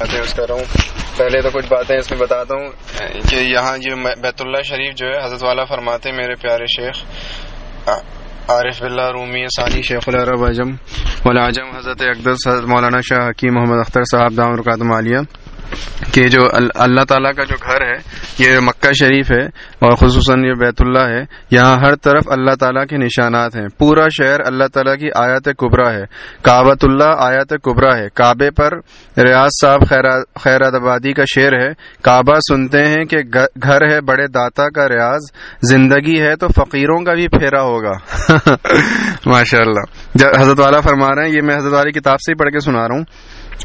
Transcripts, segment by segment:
اس کر رہا ہوں۔ پہلے تو کچھ باتیں اس میں بتاتا ہوں کہ یہاں یہ بیت اللہ شریف جو ہے، حضرت والا فرماتے میرے پیارے شیخ عارف بلّہ رومی ثانی شیخ العرب اعظم والم حضرت اقدس، حضرت مولانا شاہ حکیم محمد اختر صاحب دام رکاتم عالیہ کہ جو اللہ تعالیٰ کا جو گھر ہے، یہ مکہ شریف ہے اور خصوصاً یہ بیت اللہ ہے، یہاں ہر طرف اللہ تعالیٰ کے نشانات ہیں۔ پورا شہر اللہ تعالیٰ کی آیات کبرا ہے۔ کابت اللہ آیات کبرا ہے۔ کعبے پر ریاض صاحب خیرات آبادی کا شعر ہے۔ کعبہ سنتے ہیں کہ گھر ہے بڑے داتا کا ریاض، زندگی ہے تو فقیروں کا بھی پھیرا ہوگا۔ ماشاء اللہ حضرت والا فرما رہے ہیں، یہ میں حضرت والی کتاب سے ہی پڑھ کے سنا رہا ہوں۔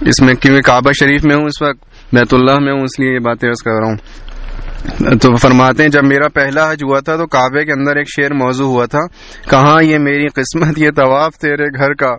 اس میں کیونکہ کعبہ شریف میں ہوں، اس وقت بیت اللہ میں ہوں اس لیے یہ باتیں عرض کر رہا ہوں۔ تو فرماتے ہیں، جب میرا پہلا حج ہوا تھا تو کعبے کے اندر ایک شعر موضوع ہوا تھا۔ کہاں یہ میری قسمت، یہ طواف تیرے گھر کا؟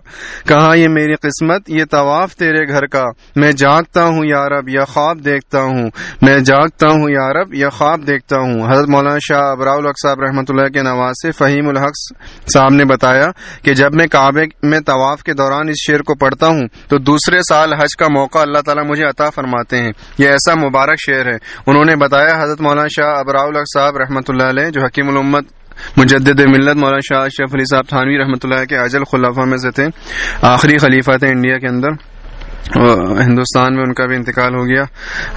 کہاں یہ میری قسمت، یہ طواف تیرے گھر کا؟ میں جاگتا ہوں یارب یا خواب دیکھتا ہوں۔ میں جاگتا ہوں یارب یا خواب دیکھتا ہوں۔ حضرت مولانا شاہ ابراء الحق صاحب رحمۃ اللہ کے نواز سے فہیم الحق صاحب نے بتایا کہ جب میں کعبے میں طواف کے دوران اس شعر کو پڑھتا ہوں تو دوسرے سال حج کا موقع اللہ تعالیٰ مجھے عطا فرماتے ہیں۔ یہ ایسا مبارک شعر ہے۔ انہوں نے بتایا، حضرت حضرت مولانا شاہ ابراء الگ صاحب رحمۃ اللہ علیہ، جو حکیم الامت مجدد ملت مولانا شاہ اشرف علی صاحب تھانوی رحمۃ اللہ کے اجل خلافہ میں سے تھے، آخری خلیفہ تھے انڈیا کے اندر۔ ہندوستان میں ان کا بھی انتقال ہو گیا۔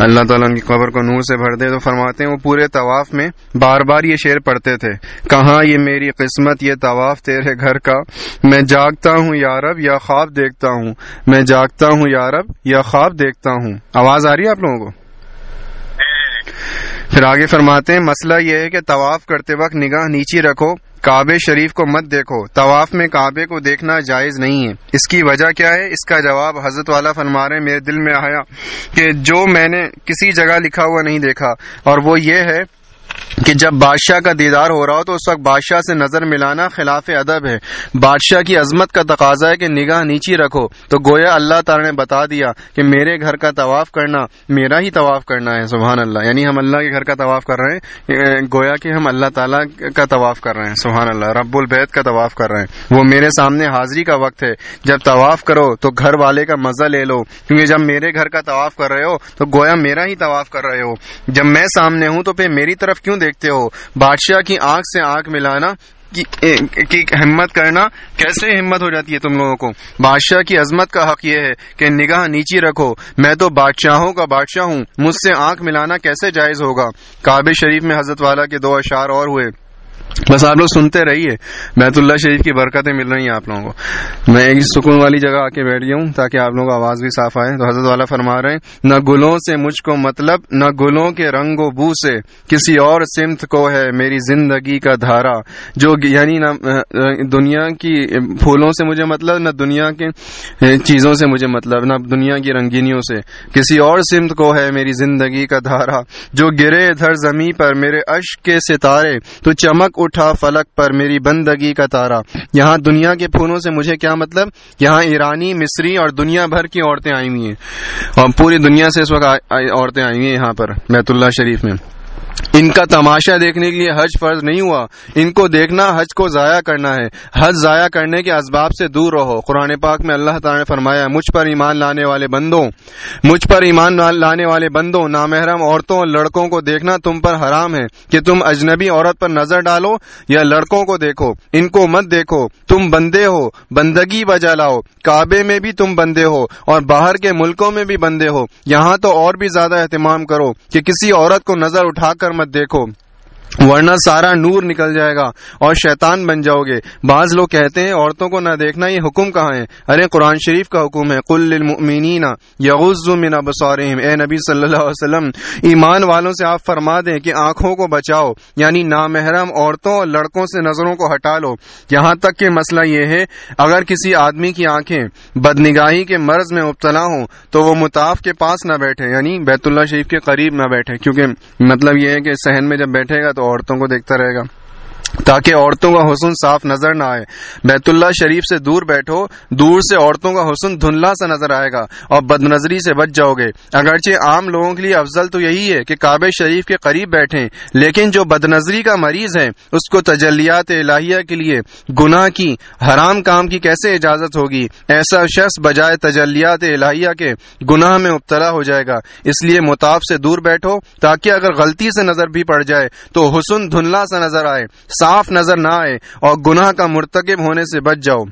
اللہ تعالیٰ ان کی قبر کو نور سے بھر دے تو فرماتے ہیں، وہ پورے طواف میں بار بار یہ شعر پڑھتے تھے، کہاں یہ میری قسمت، یہ طواف تیرے گھر کا؟ میں جاگتا ہوں یارب یا خواب دیکھتا ہوں۔ میں جاگتا ہوں یارب یا خواب دیکھتا ہوں۔ آواز آ رہی ہے آپ لوگوں کو؟ پھر آگے فرماتے ہیں، مسئلہ یہ ہے کہ طواف کرتے وقت نگاہ نیچی رکھو، کعبے شریف کو مت دیکھو، طواف میں کعبے کو دیکھنا جائز نہیں ہے۔ اس کی وجہ کیا ہے؟ اس کا جواب حضرت والا فرما رہے میرے دل میں آیا کہ جو میں نے کسی جگہ لکھا ہوا نہیں دیکھا، اور وہ یہ ہے کہ جب بادشاہ کا دیدار ہو رہا ہو تو اس وقت بادشاہ سے نظر ملانا خلاف ادب ہے۔ بادشاہ کی عظمت کا تقاضا ہے کہ نگاہ نیچی رکھو۔ تو گویا اللہ تعالی نے بتا دیا کہ میرے گھر کا طواف کرنا میرا ہی طواف کرنا ہے، سبحان اللہ۔ یعنی ہم اللہ کے گھر کا طواف کر رہے ہیں، گویا کہ ہم اللہ تعالیٰ کا طواف کر رہے ہیں، سبحان اللہ۔ رب البید کا طواف کر رہے ہیں۔ وہ میرے سامنے حاضری کا وقت ہے۔ جب طواف کرو تو گھر والے کا مزہ لے لو۔ کیونکہ جب میرے گھر کا طواف کر رہے ہو تو گویا میرا ہی طواف کر رہے ہو۔ جب میں سامنے ہوں تو پھر میری طرف کیوں دیکھتے ہو۔ بادشاہ کی آنکھ سے آنکھ ملانا، کی ہمت کرنا کیسے ہمت ہو جاتی ہے تم لوگوں کو؟ بادشاہ کی عظمت کا حق یہ ہے کہ نگاہ نیچی رکھو۔ میں تو بادشاہوں کا بادشاہ ہوں۔ مجھ سے آنکھ ملانا کیسے جائز ہوگا؟ کعبے شریف میں حضرت والا کے دو اشعار اور ہوئے۔ بس آپ لوگ سنتے رہیے۔ بیت اللہ شریف کی برکتیں مل رہی ہیں آپ لوگوں کو۔ میں ایک سکون والی جگہ آ کے بیٹھ گیا ہوں تاکہ آپ لوگوں کو آواز بھی صاف آئے۔ تو حضرت والا فرما رہے ہیں، نہ گلوں سے مجھ کو مطلب نہ گلوں کے رنگ و بو سے کسی اور سمت کو ہے میری زندگی کا دھارا۔ جو یعنی نہ، دنیا کی پھولوں سے مجھے مطلب نہ دنیا کے چیزوں سے مجھے مطلب نہ دنیا کی رنگینیوں سے کسی اور سمت کو ہے میری زندگی کا دھارا۔ جو گرے ادھر زمیں پر میرے اشک کے ستارے، تو چمک اٹھا فلک پر میری بندگی کا تارا۔ یہاں دنیا کے پھولوں سے مجھے کیا مطلب؟ یہاں ایرانی، مصری اور دنیا بھر کی عورتیں آئی ہوئی ہیں۔ اور پوری دنیا سے اس وقت عورتیں آئی ہوئی ہیں یہاں پر، بیت اللہ شریف میں۔ ان کا تماشا دیکھنے کے لیے حج فرض نہیں ہوا۔ ان کو دیکھنا، حج کو ضائع کرنا ہے۔ حج ضائع کرنے کے اسباب سے دور رہو۔ قرآن پاک میں اللہ تعالیٰ نے فرمایا، مجھ پر ایمان لانے والے بندوں، مجھ پر ایمان لانے والے بندوں، نامحرم عورتوں اور لڑکوں کو دیکھنا تم پر حرام ہے کہ تم اجنبی عورت پر نظر ڈالو یا لڑکوں کو دیکھو۔ ان کو مت دیکھو۔ تم بندے ہو، بندگی بجا لاؤ۔ کعبے میں بھی تم بندے ہو اور باہر کے ملکوں میں بھی بندے ہو۔ یہاں تو اور بھی زیادہ اہتمام کرو کہ کسی عورت کو نظر اٹھا کر مت دیکھو۔ ورنہ سارا نور نکل جائے گا اور شیطان بن جاؤ گے۔ بعض لوگ کہتے ہیں، عورتوں کو نہ دیکھنا، یہ حکم کہاں ہے؟ ارے، قرآن شریف کا حکم ہے کل یغز من ابصارہم اے نبی صلی اللہ علیہ وسلم، ایمان والوں سے آپ فرما دیں کہ آنکھوں کو بچاؤ یعنی نامحرم عورتوں اور لڑکوں سے نظروں کو ہٹا لو۔ یہاں تک کہ مسئلہ یہ ہے، اگر کسی آدمی کی آنکھیں بدنگاہی کے مرض میں مبتلا ہوں، تو وہ متاف کے پاس نہ بیٹھے یعنی بیت اللہ شریف کے قریب نہ بیٹھے۔ کیونکہ مطلب یہ ہے کہ صحن میں جب بیٹھے گا تو عورتوں کو دیکھتا رہے گا۔ تاکہ عورتوں کا حسن صاف نظر نہ آئے۔ بیت اللہ شریف سے دور بیٹھو، دور سے عورتوں کا حسن دھندلا سا نظر آئے گا اور بد نظری سے بچ جاؤ گے۔ اگرچہ عام لوگوں کے لیے افضل تو یہی ہے کہ کعبہ شریف کے قریب بیٹھیں، لیکن جو بد نظری کا مریض ہے اس کو تجلیات الہیہ کے لیے گناہ کی، حرام کام کی کیسے اجازت ہوگی؟ ایسا شخص بجائے تجلیات الہیہ کے گناہ میں مبتلا ہو جائے گا۔ اس لیے متاف سے دور بیٹھو، تاکہ اگر غلطی سے نظر بھی پڑ جائے تو حسن دھندلا سا نظر آئے۔ صاف نظر نہ آئے اور گناہ کا مرتکب ہونے سے بچ جاؤ۔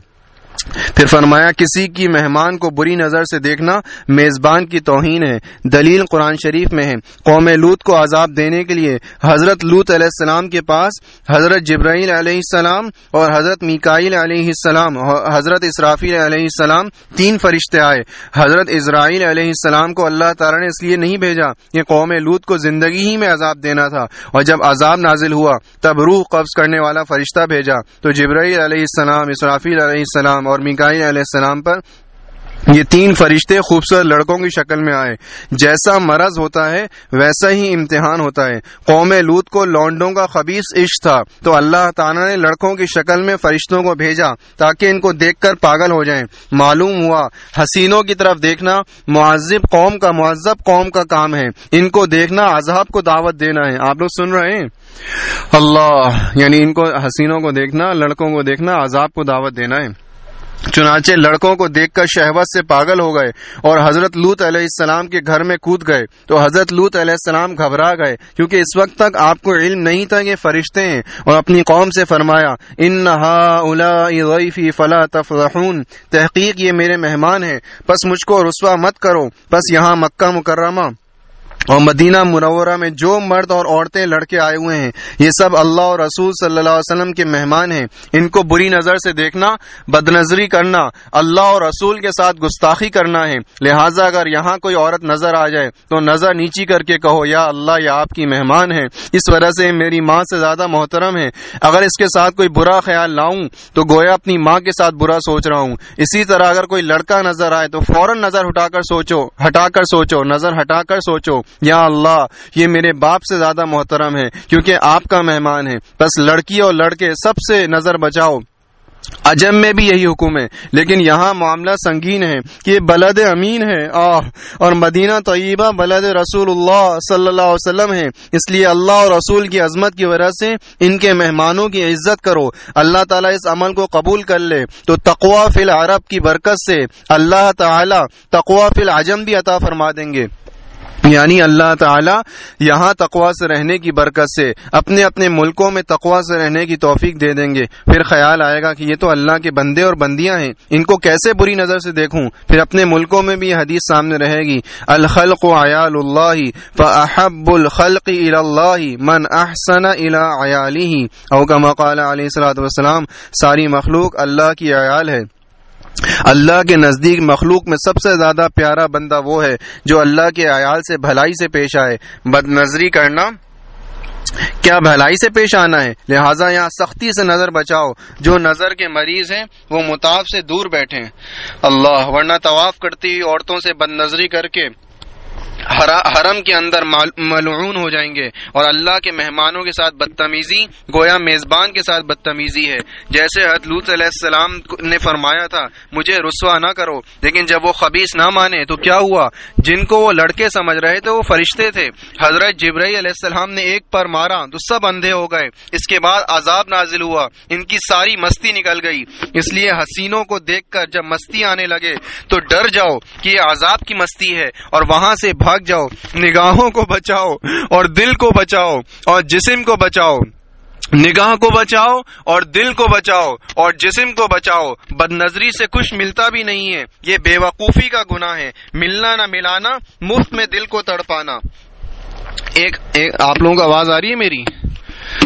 پھر فرمایا، کسی کی مہمان کو بری نظر سے دیکھنا میزبان کی توہین ہے، دلیل قرآن شریف میں ہے۔ قوم لوت کو عذاب دینے کے لیے حضرت لوت علیہ السلام کے پاس حضرت جبرائیل علیہ السلام اور حضرت میکائیل علیہ السلام، حضرت اسرافیل علیہ السلام تین فرشتے آئے۔ حضرت اسرائیل علیہ السلام کو اللہ تعالی نے اس لیے نہیں بھیجا کہ قوم لوت کو زندگی ہی میں عذاب دینا تھا۔ اور جب عذاب نازل ہوا، تب روح قبض کرنے والا فرشتہ بھیجا۔ تو جبرائیل علیہ السلام، اسرافیل علیہ السلام اور میکائی علیہ السلام پر یہ تین فرشتے خوبصورت لڑکوں کی شکل میں آئے۔ جیسا مرض ہوتا ہے، ویسا ہی امتحان ہوتا ہے۔ قوم لوت کو لونڈوں کا خبیص عشق تھا۔ تو اللہ تعالیٰ نے لڑکوں کی شکل میں فرشتوں کو بھیجا تاکہ ان کو دیکھ کر پاگل ہو جائیں۔ معلوم ہوا، حسینوں کی طرف دیکھنا معذب قوم کا معذب قوم کا کام ہے۔ ان کو دیکھنا عذاب کو دعوت دینا ہے۔ آپ لوگ سن رہے ہیں؟ اللہ یعنی ان کو، حسینوں کو دیکھنا، لڑکوں کو دیکھنا عذاب کو دعوت دینا ہے۔ چنانچہ لڑکوں کو دیکھ کر شہوت سے پاگل ہو گئے اور حضرت لوت علیہ السلام کے گھر میں کود گئے تو حضرت لوت علیہ السلام گھبرا گئے کیونکہ اس وقت تک آپ کو علم نہیں تھا کہ فرشتے ہیں اور اپنی قوم سے فرمایا ان فلا تفرحون تحقیق یہ میرے مہمان ہیں بس مجھ کو رسوا مت کرو بس یہاں مکہ مکرمہ اور مدینہ منورہ میں جو مرد اور عورتیں لڑکے آئے ہوئے ہیں، یہ سب اللہ اور رسول صلی اللہ علیہ وسلم کے مہمان ہیں۔ ان کو بری نظر سے دیکھنا بد نظری کرنا، اللہ اور رسول کے ساتھ گستاخی کرنا ہے۔ لہٰذا اگر یہاں کوئی عورت نظر آ جائے، تو نظر نیچی کر کے کہو، یا اللہ یا آپ کی مہمان ہے اس وجہ سے میری ماں سے زیادہ محترم ہے اگر اس کے ساتھ کوئی برا خیال لاؤں، تو گویا اپنی ماں کے ساتھ برا سوچ رہا ہوں۔ اسی طرح اگر کوئی لڑکا نظر آئے، تو فوراً نظر ہٹا کر سوچو، ہٹا کر سوچو، نظر ہٹا کر سوچو۔ یا اللہ، یہ میرے باپ سے زیادہ محترم ہے کیونکہ آپ کا مہمان ہے بس لڑکی اور لڑکے سب سے نظر بچاؤ۔ اجم میں بھی یہی حکم ہے، لیکن یہاں معاملہ سنگین ہے کہ یہ بلد امین ہے۔ آہ، اور مدینہ طیبہ بلد رسول اللہ صلی اللہ علیہ وسلم ہے اس لیے اللہ اور رسول کی عظمت کی وجہ سے ان کے مہمانوں کی عزت کرو۔ اللہ تعالیٰ اس عمل کو قبول کر لے۔ تو تقوا فی العرب کی برکت سے اللہ تعالیٰ تقوا فی العجم بھی عطا فرما دیں گے۔ یعنی اللہ تعالی یہاں تقوا سے رہنے کی برکت سے اپنے اپنے ملکوں میں تقوا سے رہنے کی توفیق دے دیں گے۔ پھر خیال آئے گا کہ یہ تو اللہ کے بندے اور بندیاں ہیں۔ ان کو کیسے بری نظر سے دیکھوں؟ پھر اپنے ملکوں میں بھی حدیث سامنے رہے گی۔ الخلق عیال اللہ فاحب الخلق اللہ من احسن الى او کما قال علیہ الصلوۃ والسلام، ساری مخلوق اللہ کی عیال ہے۔ اللہ کے نزدیک مخلوق میں سب سے زیادہ پیارا بندہ وہ ہے جو اللہ کے عیال سے بھلائی سے پیش آئے۔ بد نظری کرنا، کیا بھلائی سے پیش آنا ہے؟ لہٰذا یہاں سختی سے نظر بچاؤ۔ جو نظر کے مریض ہیں، وہ متاف سے دور بیٹھے اللہ، ورنہ طواف کرتی عورتوں سے بد نظری کر کے حرم کے اندر ملعون ہو جائیں گے اور اللہ کے مہمانوں کے ساتھ بدتمیزی، گویا میزبان کے ساتھ بدتمیزی ہے۔ جیسے حضلوط علیہ السلام نے فرمایا تھا، مجھے رسوا نہ کرو، لیکن جب وہ خبیص نہ مانے تو کیا ہوا؟ جن کو وہ لڑکے سمجھ رہے تھے وہ فرشتے تھے۔ حضرت جبرئی علیہ السلام نے ایک پر مارا تو سب اندھے ہو گئے۔ اس کے بعد عذاب نازل ہوا، ان کی ساری مستی نکل گئی۔ اس لیے حسینوں کو دیکھ کر جب مستی آنے لگے تو ڈر جاؤ کہ یہ عذاب کی مستی ہے اور وہاں سے بھاگ جاؤ نگاہوں کو بچاؤ اور دل کو بچاؤ اور جسم کو بچاؤ۔ نگاہ کو بچاؤ اور دل کو بچاؤ اور جسم کو بچاؤ۔ بد نظری سے کچھ ملتا بھی نہیں ہے۔ یہ بے وقوفی کا گناہ ہے۔ ملنا نہ ملانا مفت میں دل کو تڑپانا۔ ایک, ایک آپ لوگوں کو آواز آ رہی ہے میری؟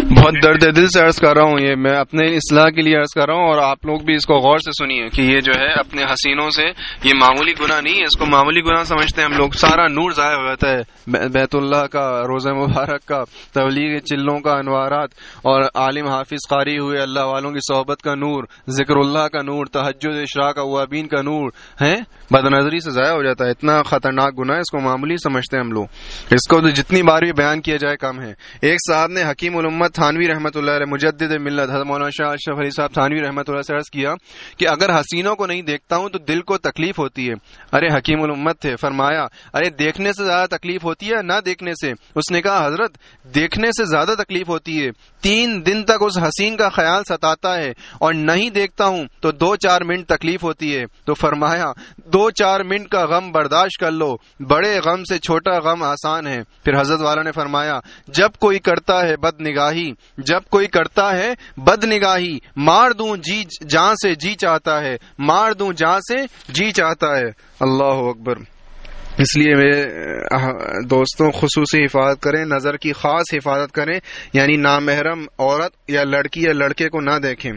بہت درد دل سے عرض کر رہا ہوں، یہ میں اپنے اصلاح کے لیے عرض کر رہا ہوں، اور آپ لوگ بھی اس کو غور سے سنیے کہ یہ جو ہے اپنے حسینوں سے یہ معمولی گناہ نہیں ہے، اس کو معمولی گناہ سمجھتے ہیں ہم لوگ۔ سارا نور ضائع ہو جاتا ہے بیت اللہ کا، روزہ مبارک کا، تبلیغ چلوں کا، انوارات، اور عالم حافظ قاری ہوئے، اللہ والوں کی صحبت کا نور، ذکر اللہ کا نور تحجد اشراق، اوابین کا نور ہے بد نظری سے ضائع ہو جاتا ہے، اتنا خطرناک گناہ ہے اس کو معمولی سمجھتے ہیں ہم لوگ۔ اس کو جتنی بار بھی بیان کیا جائے کم ہے۔ ایک صاحب نے حکیم علوم محمد تھانوی رحمۃ اللہ علیہ، مجدد ملت، حضرت مولانا شاہ اشرف علی صاحب تھانوی رحمۃ اللہ سے عرض کیا کہ اگر حسینوں کو نہیں دیکھتا ہوں تو دل کو تکلیف ہوتی ہے۔ ارے حکیم الامت تھے، فرمایا، ارے دیکھنے سے زیادہ تکلیف ہوتی ہے نہ دیکھنے سے؟ اس نے کہا، حضرت، دیکھنے سے زیادہ تکلیف ہوتی ہے۔ تین دن تک اس حسین کا خیال ستاتا ہے اور نہیں دیکھتا ہوں تو دو چار منٹ تکلیف ہوتی ہے۔ تو فرمایا، دو چار منٹ کا غم برداشت کر لو۔ بڑے غم سے چھوٹا غم آسان ہے۔ پھر حضرت والا نے فرمایا، جب کوئی کرتا ہے بد نگاہ نگاہی جب کوئی کرتا ہے بد نگاہی مار دوں جی جہاں سے جی چاہتا ہے۔ مار دوں جہاں سے جی چاہتا ہے۔ اللہ اکبر۔ اس لیے میرے دوستوں، خصوصی حفاظت کریں، نظر کی خاص حفاظت کریں۔ یعنی نامحرم عورت یا لڑکی یا لڑکے کو نہ دیکھیں۔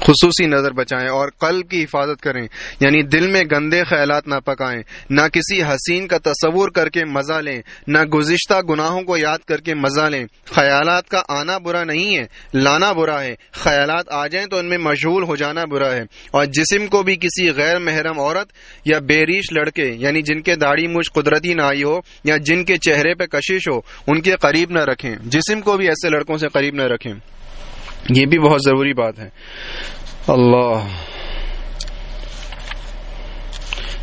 خصوصی نظر بچائیں اور قلب کی حفاظت کریں یعنی دل میں گندے خیالات نہ پکائیں، نہ کسی حسین کا تصور کر کے مزہ لیں، نہ گزشتہ گناہوں کو یاد کر کے مزہ لیں۔ خیالات کا آنا برا نہیں ہے، لانا برا ہے۔ خیالات آ جائیں تو ان میں مشغول ہو جانا برا ہے۔ اور جسم کو بھی کسی غیر محرم عورت یا بیریش لڑکے یعنی جن کے داڑھی مجھ قدرتی نہ آئی ہو یا جن کے چہرے پہ کشش ہو، ان کے قریب نہ رکھیں۔ جسم کو بھی ایسے لڑکوں سے قریب نہ رکھیں۔ یہ بھی بہت ضروری بات ہے۔ اللہ۔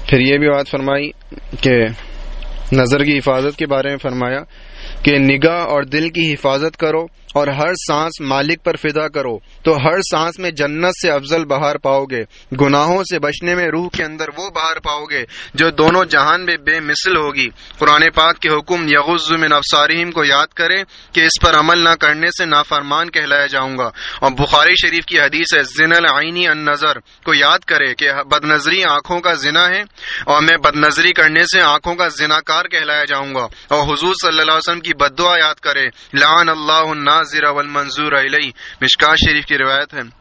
پھر یہ بھی بات فرمائی کہ نظر کی حفاظت کے بارے میں فرمایا کہ نگاہ اور دل کی حفاظت کرو۔ اور ہر سانس مالک پر فدا کرو، تو ہر سانس میں جنت سے افضل بہار پاؤ گے۔ گناہوں سے بچنے میں روح کے اندر وہ بہار پاؤ گے جو دونوں جہان میں بے مثل ہوگی۔ قرآن پاک کے حکم یغز من افساریم کو یاد کرے کہ اس پر عمل نہ کرنے سے نافرمان کہلایا جاؤں گا۔ اور بخاری شریف کی حدیث ہے، زن العینی ان نظر کو یاد کرے کہ بد نظری آنکھوں کا زنا ہے اور میں بد نظری کرنے سے آنکھوں کا زنا کار کہلایا جاؤں گا۔ اور حضور صلی اللہ علیہ وسلم کی بدعا یاد کرے لعن اللہ الناس الناظر والمنظور علیہ مشکا شریف کی روایت ہے۔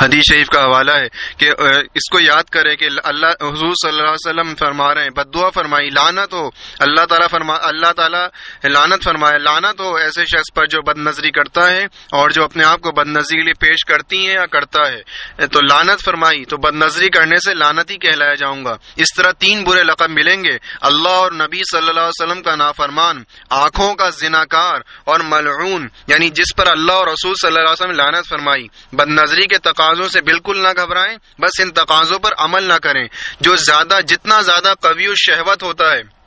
حدیث شریف کا حوالہ ہے کہ اس کو یاد کرے کہ اللہ، حضور صلی اللہ علیہ وسلم فرما رہے ہیں، بدعا فرمائی لانت ہو، اللہ تعالیٰ فرما، اللہ تعالیٰ لانت فرمائے لانت ہو ایسے شخص پر جو بد نظری کرتا ہے اور جو اپنے آپ کو بد نظری کے لیے پیش کرتی ہیں یا کرتا ہے۔ تو لانت فرمائی، تو بد نظری کرنے سے لانت ہی کہلایا جاؤں گا۔ اس طرح تین برے لقب ملیں گے۔ اللہ اور نبی صلی اللہ علیہ وسلم کا نافرمان، آنکھوں کا زناکار اور ملعون یعنی جس پر اللہ اور رسول صلی اللہ علیہ وسلم لانت فرمائی۔ بد نظری کے تقاضوں سے بالکل نہ گھبرائیں، بس ان تقاضوں پر عمل نہ کریں، جو زیادہ، جتنا زیادہ قوی شہوت ہوتا ہے،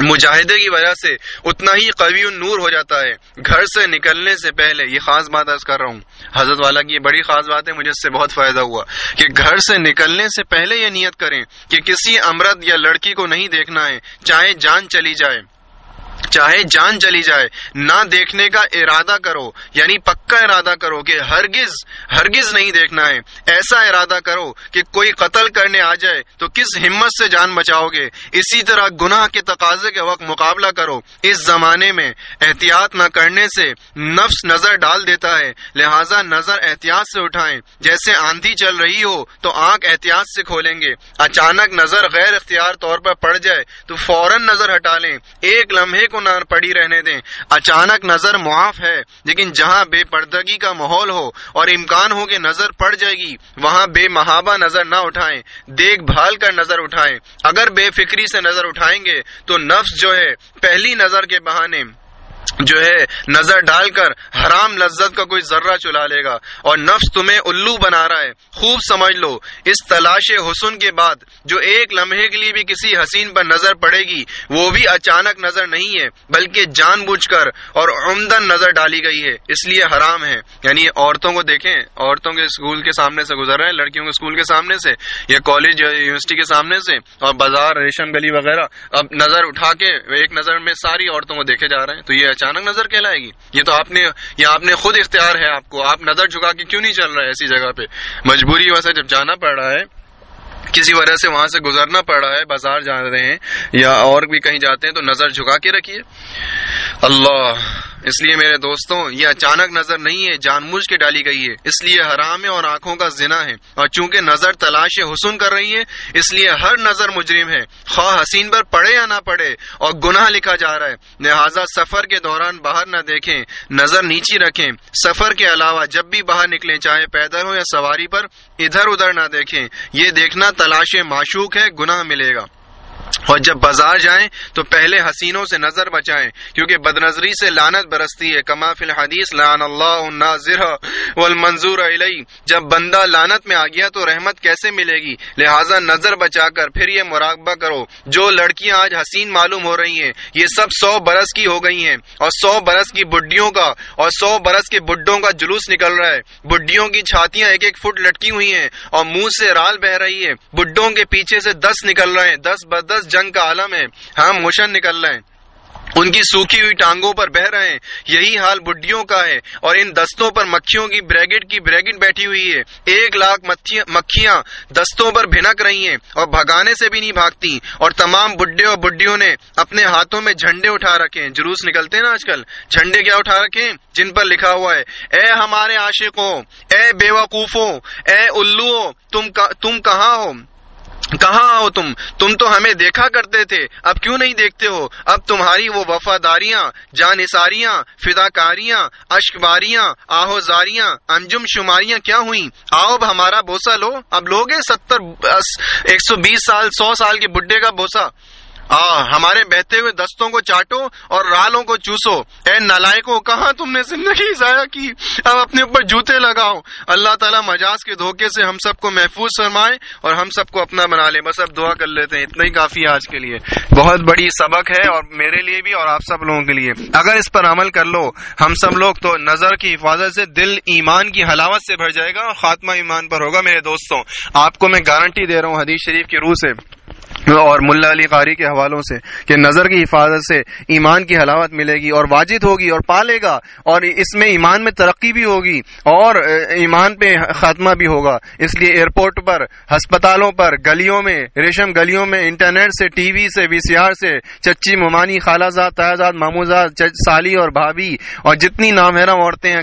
مجاہدے کی وجہ سے اتنا ہی قوی نور ہو جاتا ہے۔ گھر سے نکلنے سے پہلے یہ خاص بات عرض کر رہا ہوں۔ حضرت والا کی یہ بڑی خاص بات ہے، مجھے اس سے بہت فائدہ ہوا کہ گھر سے نکلنے سے پہلے یہ نیت کریں کہ کسی امرد یا لڑکی کو نہیں دیکھنا ہے، چاہے جان چلی جائے۔ چاہے جان چلی جائے، نہ دیکھنے کا ارادہ کرو یعنی پکا ارادہ کرو کہ ہرگز ہرگز نہیں دیکھنا ہے۔ ایسا ارادہ کرو کہ کوئی قتل کرنے آ جائے تو کس ہمت سے جان بچاؤ گے؟ اسی طرح گناہ کے تقاضے کے وقت مقابلہ کرو۔ اس زمانے میں احتیاط نہ کرنے سے نفس نظر ڈال دیتا ہے، لہٰذا نظر احتیاط سے اٹھائیں۔ جیسے آندھی چل رہی ہو تو آنکھ احتیاط سے کھولیں گے۔ اچانک نظر غیر اختیار طور پر پڑ جائے تو فوراً نظر ہٹا لیں۔ ایک لمحے کو نہ پڑی رہنے دیں۔ اچانک نظر معاف ہے، لیکن جہاں بے پردگی کا ماحول ہو اور امکان ہو کہ نظر پڑ جائے گی، وہاں بے محابہ نظر نہ اٹھائیں۔ دیکھ بھال کر نظر اٹھائیں۔ اگر بے فکری سے نظر اٹھائیں گے تو نفس جو ہے، پہلی نظر کے بہانے۔ جو ہے نظر ڈال کر حرام لذت کا کوئی ذرہ چلا لے گا اور نفس تمہیں الو بنا رہا ہے۔ خوب سمجھ لو، اس تلاش حسن کے بعد جو ایک لمحے کے لیے بھی کسی حسین پر نظر پڑے گی، وہ بھی اچانک نظر نہیں ہے، بلکہ جان بوجھ کر اور عمدن نظر ڈالی گئی ہے۔ اس لیے حرام ہے۔ یعنی عورتوں کو دیکھیں، عورتوں کے اسکول کے سامنے سے گزر رہے ہیں، لڑکیوں کے اسکول کے سامنے سے یا کالج یونیورسٹی کے سامنے سے اور بازار، ریشم گلی وغیرہ، اب نظر اٹھا کے ایک نظر میں ساری عورتوں کو دیکھے جا رہے ہیں۔ تو یہ اچھا اچانک نظر کہلائے گی۔ یہ تو آپ نے یہ آپ نے خود اختیار ہے آپ کو۔ آپ نظر جھکا کے کیوں نہیں چل رہا ہے ایسی جگہ پہ؟ مجبوری ویسا جب جانا پڑ رہا ہے، کسی وجہ سے وہاں سے گزرنا پڑ رہا ہے، بازار جا رہے ہیں یا اور بھی کہیں جاتے ہیں، تو نظر جھکا کے رکھیے۔ اللہ اس لیے میرے دوستوں، یہ اچانک نظر نہیں ہے، جان مجھ کے ڈالی گئی ہے۔ اس لیے حرام ہے اور آنکھوں کا زنا ہے۔ اور چونکہ نظر تلاش حسن کر رہی ہے، اس لیے ہر نظر مجرم ہے۔ خواہ حسین پر پڑے یا نہ پڑے اور گناہ لکھا جا رہا ہے۔ لہٰذا سفر کے دوران باہر نہ دیکھیں، نظر نیچی رکھیں۔ سفر کے علاوہ جب بھی باہر نکلیں، چاہے پیدل ہو یا سواری پر، ادھر ادھر نہ دیکھیں۔ یہ دیکھنا تلاش معشوق ہے، گناہ ملے گا۔ اور جب بازار جائیں تو پہلے حسینوں سے نظر بچائیں، کیونکہ بد نظری سے لانت برستی ہے۔ کما فی الحدیث لان اللہ والمنظور علیہ جب بندہ لانت میں آ گیا تو رحمت کیسے ملے گی؟ لہٰذا نظر بچا کر پھر یہ مراقبہ کرو۔ جو لڑکیاں آج حسین معلوم ہو رہی ہیں، یہ سب سو برس کی ہو گئی ہیں اور سو برس کی بڈیوں کا اور سو برس کے بڈوں کا جلوس نکل رہا ہے۔ بڈیوں کی چھاتیاں ایک ایک فٹ لٹکی ہوئی ہیں اور منہ سے رال بہ رہی ہے بڈوں کے پیچھے سے دس نکل رہے ہیں۔ دس بدس جنگ کا عالم ہے ہاں موشن نکل رہے ہیں۔ ان کی سوکھی ہوئی ٹانگوں پر بہ رہے ہیں۔ یہی حال بڈیوں کا ہے۔ اور ان دستوں پر مکھیوں کی بریگٹ کی بریگٹ بیٹھی ہوئی ہے۔ ایک لاکھ مکھیاں دستوں پر بھنک رہی ہیں اور بھگانے سے بھی نہیں بھاگتی۔ اور تمام بڈے اور بڈیوں نے اپنے ہاتھوں میں جھنڈے اٹھا رکھے ہیں۔ جلوس نکلتے ہیں نا آج کل۔ جھنڈے کیا اٹھا رکھے ہیں؟ جن پر لکھا ہوا ہے۔ اے ہمارے عاشقوں، اے بے وقوفوں اے الو تم کہاں ہو؟ کہاں ہو تم؟ تم تو ہمیں دیکھا کرتے تھے، اب کیوں نہیں دیکھتے ہو؟ اب تمہاری وہ وفاداریاں جانساریاں فداکاریاں اشکباریاں آہوزاریاں انجم شماریاں کیا ہوئیں؟ آؤ اب ہمارا بوسا لو۔ اب لوگ ستر ایک سو بیس سال، سو سال کے بڈھے کا بوسا ہمارے بہتے ہوئے دستوں کو چاٹو اور رالوں کو چوسو۔ اے نلائکو کہاں تم نے زندگی ضائع کی؟ اب اپنے اوپر جوتے لگاؤ۔ اللہ تعالیٰ مجاز کے دھوکے سے ہم سب کو محفوظ فرمائے اور ہم سب کو اپنا بنا لے۔ بس اب دعا کر لیتے ہیں۔ اتنا ہی کافی آج کے لیے۔ بہت بڑی سبق ہے اور میرے لیے بھی اور آپ سب لوگوں کے لیے۔ اگر اس پر عمل کر لو، ہم سب لوگ تو نظر کی حفاظت سے، دل ایمان کی حلاوت سے بھر جائے گا اور خاتمہ ایمان پر ہوگا۔ میرے دوستوں، آپ کو میں گارنٹی دے رہا ہوں حدیث شریف کی روح سے۔ اور ملا علی قاری کے حوالوں سے کہ نظر کی حفاظت سے ایمان کی حلاوت ملے گی اور واجد ہوگی اور پالے گا اور اس میں ایمان میں ترقی بھی ہوگی اور ایمان پہ خاتمہ بھی ہوگا۔ اس لیے ایئرپورٹ پر، ہسپتالوں پر، گلیوں میں، ریشم گلیوں میں، انٹرنیٹ سے، ٹی وی سے، وی سی آر سے، چچی ممانی، خالہ زاد تازاد ماموزاد سالی اور بھابھی اور جتنی نامحرم عورتیں ہیں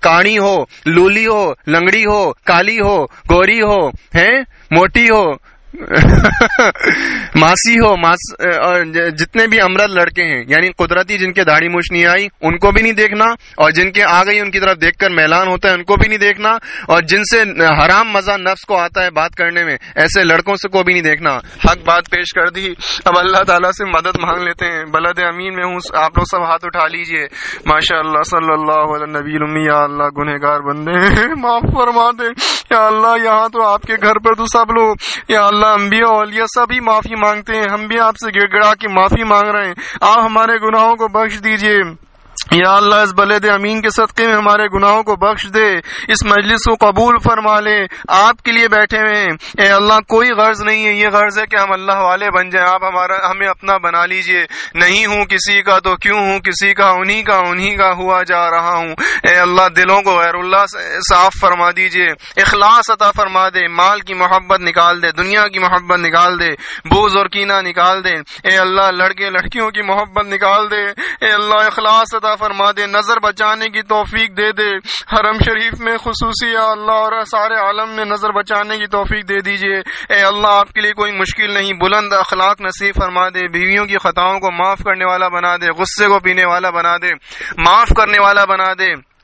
کاڑی ہو، لولی ہو، لنگڑی ہو، کالی ہو، گوری ہو، ہیں، موٹی ہو ماسی ہو، ماس اور جتنے بھی امرد لڑکے ہیں یعنی قدرتی جن کے داڑھی مش نہیں آئی، ان کو بھی نہیں دیکھنا، اور جن کے آ گئی، ان کی طرف دیکھ کر میلان ہوتا ہے، ان کو بھی نہیں دیکھنا، اور جن سے حرام مزہ نفس کو آتا ہے بات کرنے میں، ایسے لڑکوں سے کو بھی نہیں دیکھنا۔ حق بات پیش کر دی۔ اب اللہ تعالیٰ سے مدد مانگ لیتے ہیں۔ بلد امین میں ہوں، آپ لوگ سب ہاتھ اٹھا لیجیے۔ ماشاء اللہ صلی اللہ علیہ نبی یا اللہ گنہ گار بندے معاف فرما دے یا اللہ، یہاں تو آپ کے گھر پر تو سب لوگ، یا اللہ اللہ، انبیاء اولیاء سبھی معافی مانگتے ہیں۔ ہم بھی آپ سے گڑ گڑا کے معافی مانگ رہے ہیں۔ آپ ہمارے گناہوں کو بخش دیجیے۔ یا اللہ اس بلد امین کے صدقے میں ہمارے گناہوں کو بخش دے، اس مجلس کو قبول فرما لے، آپ کے لیے بیٹھے ہوئے اے اللہ، کوئی غرض نہیں ہے، یہ غرض ہے کہ ہم اللہ والے بن جائیں۔ آپ ہمارا، ہمیں اپنا بنا لیجیے۔ نہیں ہوں کسی کا تو کیوں ہوں؟ کسی کا انہی کا انہی کا ہوا جا رہا ہوں۔ اے اللہ، دلوں کو غیر اللہ صاف فرما دیجیے۔ اخلاص عطا فرما دے۔ مال کی محبت نکال دے، دنیا کی محبت نکال دے۔ بوز اور کینہ نکال دے۔ اے اللہ، لڑکے لڑکیوں کی محبت نکال دے۔ اے اللہ، اخلاص عطا فرما دے، نظر بچانے کی توفیق دے دے۔ حرم شریف میں خصوصی اللہ اور سارے عالم میں نظر بچانے کی توفیق دے دیجیے۔ اے اللہ، آپ کے لیے کوئی مشکل نہیں۔ بلند اخلاق نصیب فرما دے۔ بیویوں کی خطاؤں کو معاف کرنے والا بنا دے، غصے کو پینے والا بنا دے۔ معاف کرنے والا بنا دے۔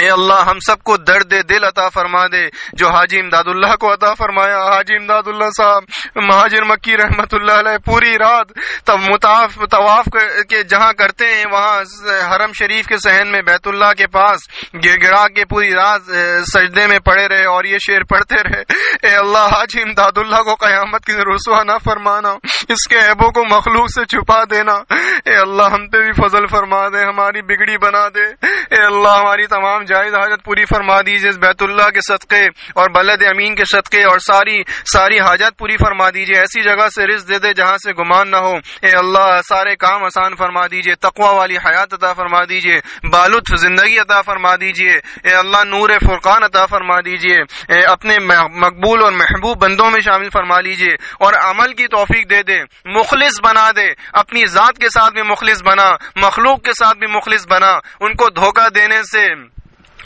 اے اللہ، ہم سب کو درد دل عطا فرما دے، جو حاجی امداد اللہ کو عطا فرمایا، حاجی امداد اللہ صاحب، مہاجر مکی رحمت اللہ علیہ، پوری رات تب متاف طواف کے جہاں کرتے ہیں، وہاں حرم شریف کے سہن میں بیت اللہ کے پاس گر گڑا کے پوری رات سجدے میں پڑے رہے اور یہ شعر پڑھتے رہے۔ اے اللہ، حاجی امداد اللہ کو قیامت کی رسوا نہ فرمانا، اس کے عیبوں کو مخلوق سے چھپا دینا۔ اے اللہ، ہم پہ بھی فضل فرما دے، ہماری بگڑی بنا دے۔ اے اللہ، ہماری تمام تمام جائز حاجت پوری فرما دیجیے بیت اللہ کے صدقے اور بلد امین کے صدقے اور ساری ساری حاجت پوری فرما دیجیے ایسی جگہ سے رزق دے دے جہاں سے گمان نہ ہو۔ اے اللہ، سارے کام آسان فرما دیجیے تقوا والی حیات عطا فرما دیجیے بالطف زندگی عطا فرما دیجیے اے اللہ، نور فرقان عطا فرما دیجیے اپنے مقبول اور محبوب بندوں میں شامل فرما لیجیے اور عمل کی توفیق دے دے۔ مخلص بنا دے۔ اپنی ذات کے ساتھ بھی مخلص بنا۔ مخلوق کے ساتھ بھی مخلص بنا۔ ان کو دھوکہ دینے سے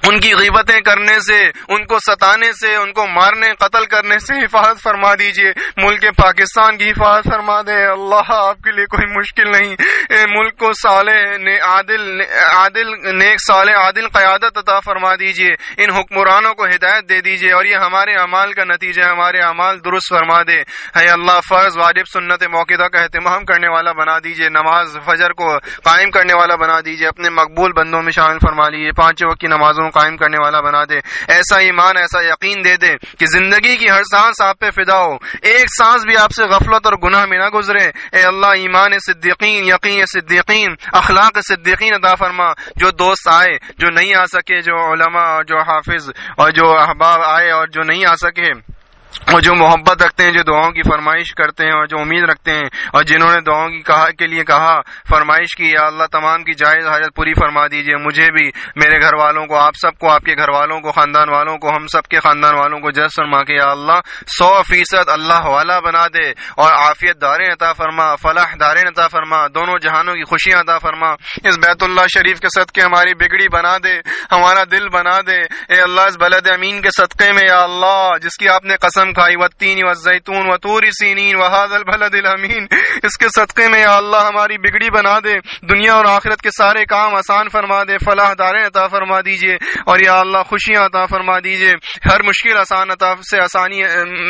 ان کی غیبتیں کرنے سے، ان کو ستانے سے، ان کو مارنے، قتل کرنے سے حفاظت فرما دیجیے۔ ملک پاکستان کی حفاظت فرما دے۔ اللہ آپ کے لیے کوئی مشکل نہیں۔ اے ملک کو صالح عادل عادل نیک صالح عادل قیادت عطا فرما دیجیے۔ ان حکمرانوں کو ہدایت دے دیجیے اور یہ ہمارے اعمال کا نتیجہ ہے۔ ہمارے اعمال درست فرما دے۔ ہے اللہ، فرض، واجب، سنت، موقع کا اہتمام کرنے والا بنا دیجیے۔ نماز، فجر کو قائم کرنے والا بنا دیجیے۔ اپنے مقبول بندوں میں شامل فرما لیجیے پانچ وقت کی نمازوں قائم کرنے والا بنا دے۔ ایسا ایمان، ایسا یقین دے دے کہ زندگی کی ہر سانس آپ پہ فدا ہو۔ ایک سانس بھی آپ سے غفلت اور گناہ میں نہ گزرے۔ اے اللہ، ایمان صدیقین، یقین صدیقین، اخلاق صدیقین عطا فرما۔ جو دوست آئے، جو نہیں آ سکے، جو علماء، جو حافظ اور جو احباب آئے اور جو نہیں آ سکے۔ اور جو محبت رکھتے ہیں، جو دعاؤں کی فرمائش کرتے ہیں اور جو امید رکھتے ہیں، اور جنہوں نے دعاؤں کی کہا کے لیے کہا فرمائش کی، یا اللہ تمام کی جائز حاجت پوری فرما دیجیے مجھے بھی، میرے گھر والوں کو، آپ سب کو، آپ کے گھر والوں کو، خاندان والوں کو، ہم سب کے خاندان والوں کو جس فرما کے یا اللہ سو فیصد اللہ والا بنا دے اور عافیت داریں عطا فرما، فلاح داریں عطا فرما، دونوں جہانوں کی خوشیاں عطا فرما۔ اس بیت اللہ شریف کے صدقے ہماری بگڑی بنا دے، ہمارا دل بنا دے۔ اے اللہ، اس بلد امین کے صدقے میں یا اللہ، جس کی آپ نے قسم قسم کھائی و تین و زیتون و توری سینین و حاضل البلد الامین۔ اس کے صدقے میں یا اللہ ہماری بگڑی بنا دے، دنیا اور آخرت کے سارے کام آسان فرما دے، فلاح داریں عطا فرما دیجیے، اور یا اللہ خوشیاں عطا فرما دیجیے، ہر مشکل آسان عطا سے آسانی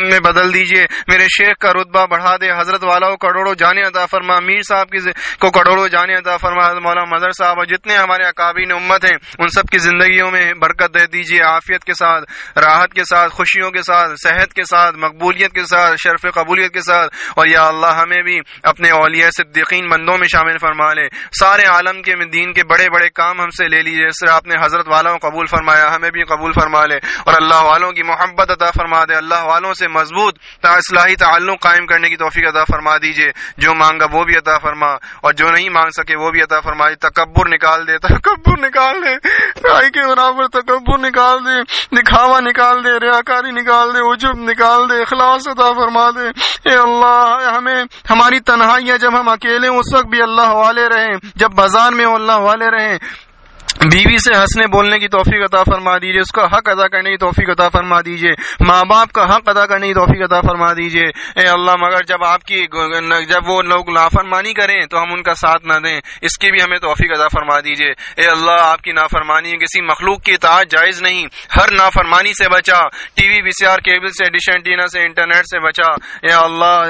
میں بدل دیجیے۔ میرے شیخ کا رتبہ بڑھا دے، حضرت والا کو کروڑوں جانے عطا فرما، میر صاحب کی کو کروڑوں جانے عطا فرما حضرت مولا مظہر صاحب، اور جتنے ہمارے اکابین امت ہیں، ان سب کی زندگیوں میں برکت دے دیجیے، عافیت کے ساتھ، راحت کے ساتھ، خوشیوں کے ساتھ، صحت کے ساتھ، مقبولیت کے ساتھ، شرف قبولیت کے ساتھ۔ اور یا اللہ، ہمیں بھی اپنے اولیاء صدیقین بندوں میں شامل فرما لے۔ سارے عالم کے دین کے بڑے بڑے کام ہم سے لے لیجیے۔ اس آپ نے حضرت والوں کو قبول فرمایا، ہمیں بھی قبول فرما لے۔ اور اللہ والوں کی محبت عطا فرما دے۔ اللہ والوں سے مضبوط اصلاحی تعلق قائم کرنے کی توفیق عطا فرما دیجیے۔ جو مانگا وہ بھی عطا فرما۔ اور جو نہیں مانگ سکے وہ بھی عطا فرما۔ تکبر نکال دے، تکبر نکال دے۔ کے برابر تکبر نکال دے، دکھاوا نکال دے، ریاکاری نکال دے، عجب نکال دے، اخلاص عطا فرما دے۔ اے اللہ ہمیں، ہماری تنہائیاں جب ہم اکیلے اس وقت بھی اللہ والے رہیں۔ جب بازار میں اللہ والے رہیں۔ بیوی سے ہنسنے بولنے کی توفیق عطا فرما دیجیے اس کا حق ادا کرنے کی توفیق عطا فرما دیجیے ماں باپ کا حق ادا کرنے کی توفیق عطا فرما دیجیے اے اللہ، مگر جب آپ کی جب وہ لوگ نافرمانی کریں تو ہم ان کا ساتھ نہ دیں۔ اس کی بھی ہمیں توفیق عطا فرما دیجیے اے اللہ، آپ کی نافرمانی کسی مخلوق کی اطاعت جائز نہیں۔ ہر نافرمانی سے بچا۔ ٹی وی وی سی آر، کیبل سے ڈش اینٹینا سے انٹرنیٹ سے بچا۔ اے اللہ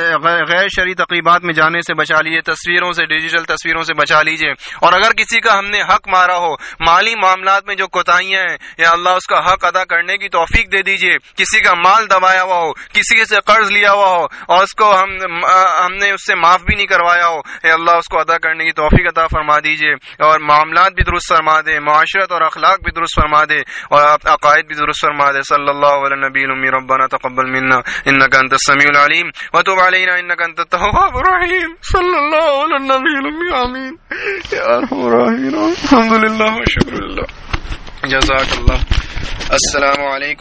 غیر شرعی تقریبات میں جانے سے بچا لیجیے تصویروں سے، ڈیجیٹل تصویروں سے بچا لیجیے اور اگر کسی کا ہم نے حق مارا ہو مالی معاملات میں جو کوتاہیاں ہیں، یا اللہ اس کا حق ادا کرنے کی توفیق دے دیجیے کسی کا مال دبایا ہوا ہو، کسی سے قرض لیا ہوا ہو، اور اس کو ہم ہم نے اس سے معاف بھی نہیں کروایا ہو، اے اللہ اس کو ادا کرنے کی توفیق عطا فرما دیجیے اور معاملات بھی درست فرما دے، معاشرت اور اخلاق بھی درست فرما دے، اور عقائد بھی درست فرما دے، صلی اللہ علیہ نبی المی ربنا تقبل منا انك انت السميع العليم وتب علينا انك انت التواب الرحيم صلى الله على النبي الامي امين يا ارحم الراحمين والشكر لله. جزاك الله. السلام عليكم